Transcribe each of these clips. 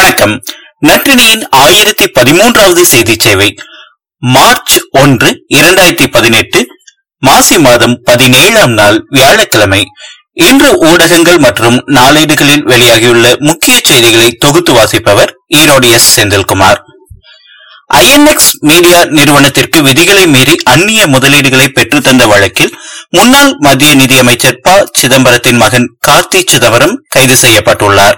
வணக்கம். நற்றினியின் ஆயிரத்தி பதிமூன்றாவது செய்தி சேவை. மார்ச் ஒன்று இரண்டாயிரத்தி பதினெட்டு மாசி மாதம் பதினேழாம் நாள் வியாழக்கிழமை. இன்று ஊடகங்கள் மற்றும் நாளேடுகளில் வெளியாகியுள்ள முக்கிய செய்திகளை தொகுத்து வாசிப்பவர் Erode S. Senthilkumar. INX media நிறுவனத்திற்கு விதிகளை மீறி அந்நிய முதலீடுகளை பெற்றுத்தந்த வழக்கில் முன்னாள் மத்திய நிதியமைச்சர் ப. சிதம்பரத்தின் மகன் கார்த்தி சிதம்பரம் கைது செய்யப்பட்டுள்ளாா்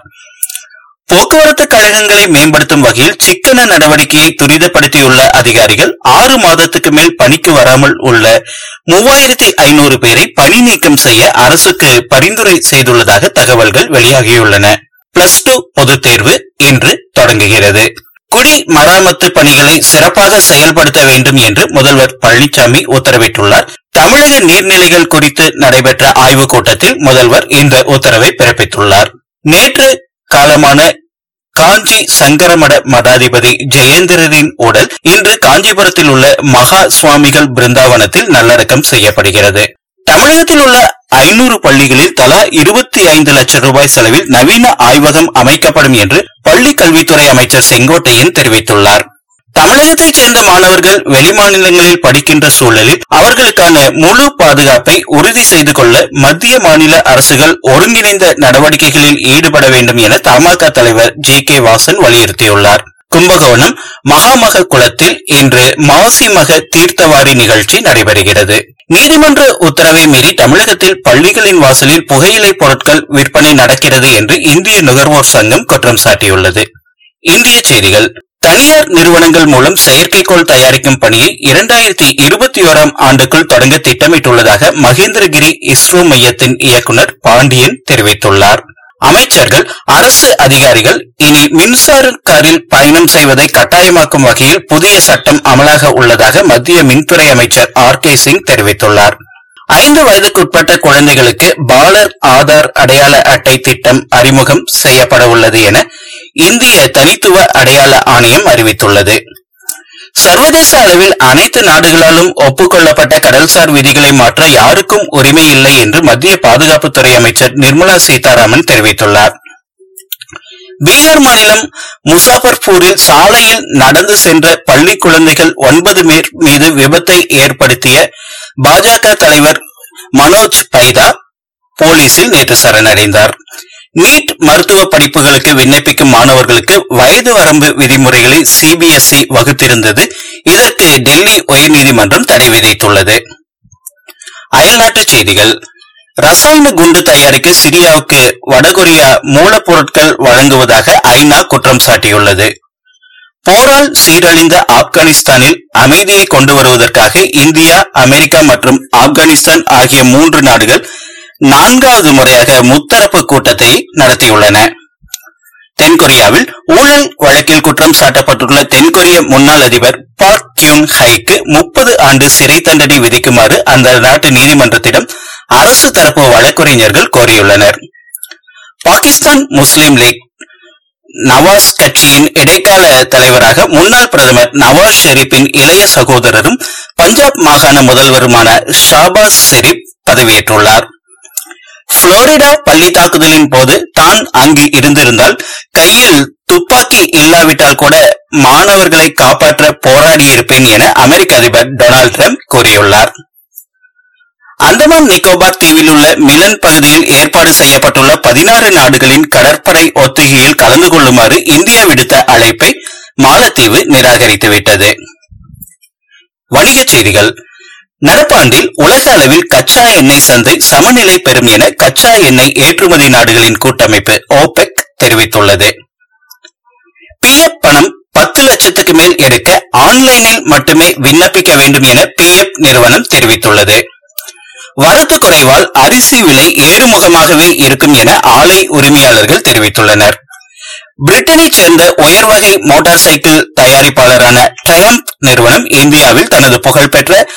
போக்குவரத்து கழகங்களை மேம்படுத்தும் வகையில் சிக்கன நடவடிக்கையை துரிதப்படுத்தியுள்ள அதிகாரிகள் ஆறு மாதத்துக்கு மேல் பணிக்கு வராமல் உள்ள மூவாயிரத்தி ஐநூறு பேரை பணி நீக்கம் செய்ய அரசுக்கு பரிந்துரை செய்துள்ளதாக தகவல்கள் வெளியாகியுள்ளன. பிளஸ் டூ பொதுத் தேர்வு இன்று தொடங்குகிறது. குடி மராமத்து பணிகளை சிறப்பாக செயல்படுத்த வேண்டும் என்று முதல்வர் பழனிசாமி உத்தரவிட்டுள்ளார். தமிழக நீர்நிலைகள் குறித்து நடைபெற்ற ஆய்வுக் கூட்டத்தில் முதல்வர் இந்த உத்தரவை பிறப்பித்துள்ளார். நேற்று காலமான காஞ்சி சங்கரமட மடாதிபதி ஜெயேந்திரரின் உடல் இன்று காஞ்சிபுரத்தில் உள்ள மகா சுவாமிகள் பிருந்தாவனத்தில் நல்லடக்கம் செய்யப்படுகிறது. தமிழகத்தில் உள்ள ஐநூறு பள்ளிகளில் தலா இருபத்தி ஐந்து லட்சம் ரூபாய் செலவில் நவீன ஆய்வகம் அமைக்கப்படும் என்று பள்ளி கல்வித்துறை அமைச்சர் செங்கோட்டையன் தெரிவித்துள்ளார். தமிழகத்தைச் சேர்ந்த மாணவர்கள் வெளிமாநிலங்களில் படிக்கின்ற சூழலில் அவர்களுக்கான முழு பாதுகாப்பை உறுதி செய்து கொள்ள மத்திய மாநில அரசுகள் ஒருங்கிணைந்த நடவடிக்கைகளில் ஈடுபட வேண்டும் என தமாக தலைவர் ஜி கே வாசன் வலியுறுத்தியுள்ளார். கும்பகோணம் மகாமக குளத்தில் இன்று மாசி மக தீர்த்தவாரி நிகழ்ச்சி நடைபெறுகிறது. நீதிமன்ற உத்தரவை மீறி தமிழகத்தில் பள்ளிகளின் வாசலில் புகையிலை பொருட்கள் விற்பனை நடக்கிறது என்று இந்திய நுகர்வோர் சங்கம் குற்றம் சாட்டியுள்ளது. இந்திய செய்திகள். தனியார் நிறுவனங்கள் மூலம் செயற்கைக்கோள் தயாரிக்கும் பணியை இரண்டாயிரத்தி இருபத்தி ஓராம் ஆண்டுக்குள் தொடங்க திட்டமிட்டுள்ளதாக மகேந்திரகிரி இஸ்ரோ மையத்தின் இயக்குநர் பாண்டியன் தெரிவித்துள்ளார். அமைச்சர்கள் அரசு அதிகாரிகள் இனி மின்சார காரில் பயணம் செய்வதை கட்டாயமாக்கும் வகையில் புதிய சட்டம் அமலாக உள்ளதாக மத்திய மின்துறை அமைச்சர் ஆர் கே சிங் தெரிவித்துள்ளார். ஐந்து வயதுக்குட்பட்ட குழந்தைகளுக்கு பாலர் ஆதார் அடையாள அட்டை திட்டம் அறிமுகம் செய்யப்பட உள்ளது என இந்திய தனித்துவ அடையாள ஆணையம் அறிவித்துள்ளது. சர்வதேச அளவில் அனைத்து நாடுகளாலும் ஒப்புக்கொள்ளப்பட்ட கடல்சார் விதிகளை மாற்ற யாருக்கும் உரிமை இல்லை என்று மத்திய பாதுகாப்புத்துறை அமைச்சர் நிர்மலா சீதாராமன் தெரிவித்துள்ளார். பீகார் மாநிலம் முசாபர்பூரில் சாலையில் நடந்து சென்ற பள்ளி குழந்தைகள் ஒன்பது பேர் மீது விபத்தை ஏற்படுத்திய பாஜக தலைவர் மனோஜ் பைதா போலீசில் நேற்று சரணடைந்தார். நீட் மருத்துவ படிப்புகளுக்கு விண்ணப்பிக்கும் மாணவர்களுக்கு வயது வரம்பு விதிமுறைகளை சிபிஎஸ்இ வகுத்திருந்தது. இதற்கு டெல்லி உயர்நீதிமன்றம் தடை விதித்துள்ளது. அயல்நாட்டுச் செய்திகள். ரசாயன குண்டு தயாரிக்க சிரியாவுக்கு வடகொரியா மூலப்பொருட்கள் வழங்குவதாக ஐநா குற்றம் சாட்டியுள்ளது. போரால் சீரழிந்த ஆப்கானிஸ்தானில் அமைதியை கொண்டு வருவதற்காக இந்தியா அமெரிக்கா மற்றும் ஆப்கானிஸ்தான் ஆகிய மூன்று நாடுகள் நான்காவது முறையாக முத்தரப்பு கூட்டத்தை நடத்தியுள்ளன. தென்கொரியாவில் ஊழல் வழக்கில் குற்றம் சாட்டப்பட்டுள்ள தென்கொரிய முன்னாள் அதிபர் பார்க் கியூங் ஹைக்கு முப்பது ஆண்டு சிறை தண்டனை விதிக்குமாறு அந்த நாட்டு நீதிமன்றத்திடம் அரசு தரப்பு வழக்கறிஞர்கள் கோரியுள்ளனர். பாகிஸ்தான் முஸ்லீம் லீக் நவாஸ் கட்சியின் இடைக்கால தலைவராக முன்னாள் பிரதமர் நவாஸ் ஷெரீப்பின் இளைய சகோதரரும் பஞ்சாப் மாகாண முதல்வருமான ஷாபாஸ் ஷெரீப் பதவியேற்றுள்ளார். புளோரிடா பள்ளி தாக்குதலின் போது தான் அங்கு இருந்திருந்தால் கையில் துப்பாக்கி இல்லாவிட்டால் கூட மாணவர்களை காப்பாற்ற போராடியிருப்பேன் என அமெரிக்க அதிபர் டொனால்டு டிரம்ப் கூறியுள்ளார். அந்தமான் நிக்கோபார் தீவில் உள்ள மிலன் பகுதியில் ஏற்பாடு செய்யப்பட்டுள்ள பதினாறு நாடுகளின் கடற்படை ஒத்திகையில் கலந்து கொள்ளுமாறு இந்தியா விடுத்த அழைப்பை மாலத்தீவு நிராகரித்துவிட்டது. வணிகச் செய்திகள் நடப்பாண்டில் உலக அளவில் கச்சா எண்ணெய் சந்தை சமநிலை பெறும் என கச்சா எண்ணெய் ஏற்றுமதி நாடுகளின் கூட்டமைப்பு ஓபெக் தெரிவித்துள்ளது. பிஎஃப் பணம் பத்து லட்சத்துக்கு மேல் எடுக்க ஆன்லைனில் மட்டுமே விண்ணப்பிக்க வேண்டும் என பிஎஃப் நிறுவனம் தெரிவித்துள்ளது. வரத்து குறைவால் அரிசி விலை ஏறுமுகமாகவே இருக்கும் என ஆலை உரிமையாளர்கள் தெரிவித்துள்ளனர். பிரிட்டனைச் சேர்ந்த உயர்வகை மோட்டார் சைக்கிள் தயாரிப்பாளரான ட்ரயம்ப் நிறுவனம் இந்தியாவில் தனது புகழ்பெற்ற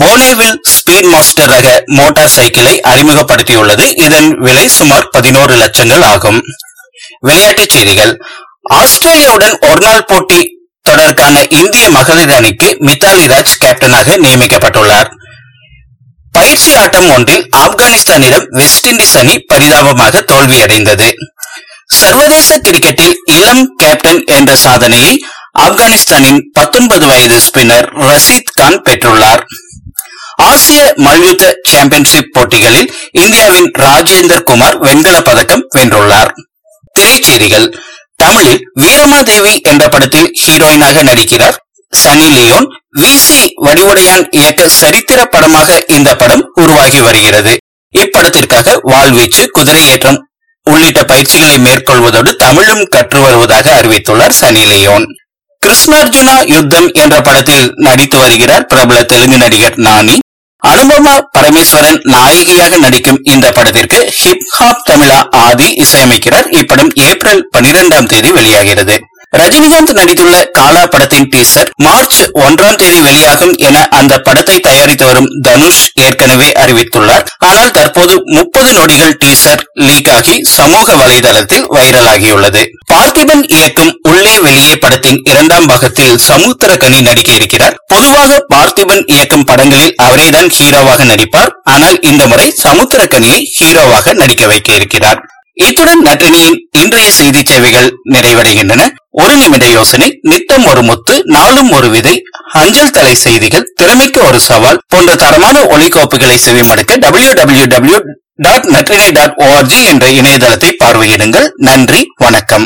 போனேவில் ஸ்பீட் மாஸ்டர் ரக மோட்டார் சைக்கிளை அறிமுகப்படுத்தியுள்ளது. இதன் விலை சுமார் பதினோரு லட்சங்கள் ஆகும். விளையாட்டுச் செய்திகள். ஆஸ்திரேலியாவுடன் ஒருநாள் போட்டி தொடருக்கான இந்திய மகளிர் அணிக்கு மித்தாலி ராஜ் கேப்டனாக நியமிக்கப்பட்டுள்ளார். பயிற்சி ஆட்டம் ஒன்றில் ஆப்கானிஸ்தானிடம் வெஸ்ட் இண்டீஸ் அணி பரிதாபமாக தோல்வியடைந்தது. சர்வதேச கிரிக்கெட்டில் இளம் கேப்டன் என்ற சாதனையை ஆப்கானிஸ்தானின் 19 வயது ஸ்பின்னர் ரஷீத் கான் பெற்றுள்ளார். ஆசிய மல்யுத்த சாம்பியன்ஷிப் போட்டிகளில் இந்தியாவின் ராஜேந்தர் குமார் வெண்கல பதக்கம் வென்றுள்ளார். திரைச்செய்திகள். தமிழில் வீரமாதேவி என்ற படத்தில் ஹீரோயினாக நடிக்கிறார். Sunny Leone V C Vadivudaiyan இயக்க சரித்திர படமாக இந்த படம் உருவாகி வருகிறது. இப்படத்திற்காக வாழ்வீச்சு குதிரையேற்றம் உள்ளிட்ட பயிற்சிகளை மேற்கொள்வதோடு தமிழும் கற்று வருவதாக அறிவித்துள்ளார் சனி லியோன். கிருஷ்ணார்ஜுனா யுத்தம் என்ற படத்தில் நடித்து வருகிறார் பிரபல தெலுங்கு நடிகர் நானி. அனுபமா பரமேஸ்வரன் நாயகியாக நடிக்கும் இந்த படத்திற்கு ஹிப் ஹாப் தமிழா ஆதி இசையமைக்கிறார். இப்படம் ஏப்ரல் 12ஆம் தேதி வெளியாகிறது. ரஜினிகாந்த் நடித்துள்ள காலா படத்தின் டீசர் மார்ச் ஒன்றாம் தேதி வெளியாகும் என அந்த படத்தை தயாரித்து வரும் தனுஷ் ஏற்கனவே அறிவித்துள்ளார். ஆனால் தற்போது முப்பது நொடிகள் டீசர் லீக் ஆகி சமூக வலைதளத்தில் வைரலாகியுள்ளது. பார்த்திபன் இயக்கும் உள்ளே வெளியே படத்தின் இரண்டாம் பாகத்தில் சமுத்திரகனி நடிக்க இருக்கிறார் பொதுவாக பார்த்திபன் இயக்கும் படங்களில் அவரேதான் ஹீரோவாக நடிப்பார். ஆனால் இந்த முறை சமுத்திரக்கனியை ஹீரோவாக நடிக்க வைக்க இருக்கிறார் இத்துடன் நற்றினியின் இன்றைய செய்தி சேவைகள் நிறைவடைகின்றன. ஒரு நிமிட யோசனை நித்தம் ஒரு முத்து நாளும் ஒரு விதை அஞ்சல் தலை செய்திகள் திறமைக்கு ஒரு சவால் போன்ற தரமான ஒலிகோப்புகளை செவிமடுக்க W W W dot Natrinai dot ORG என்ற இணையதளத்தை பார்வையிடுங்கள். நன்றி வணக்கம்.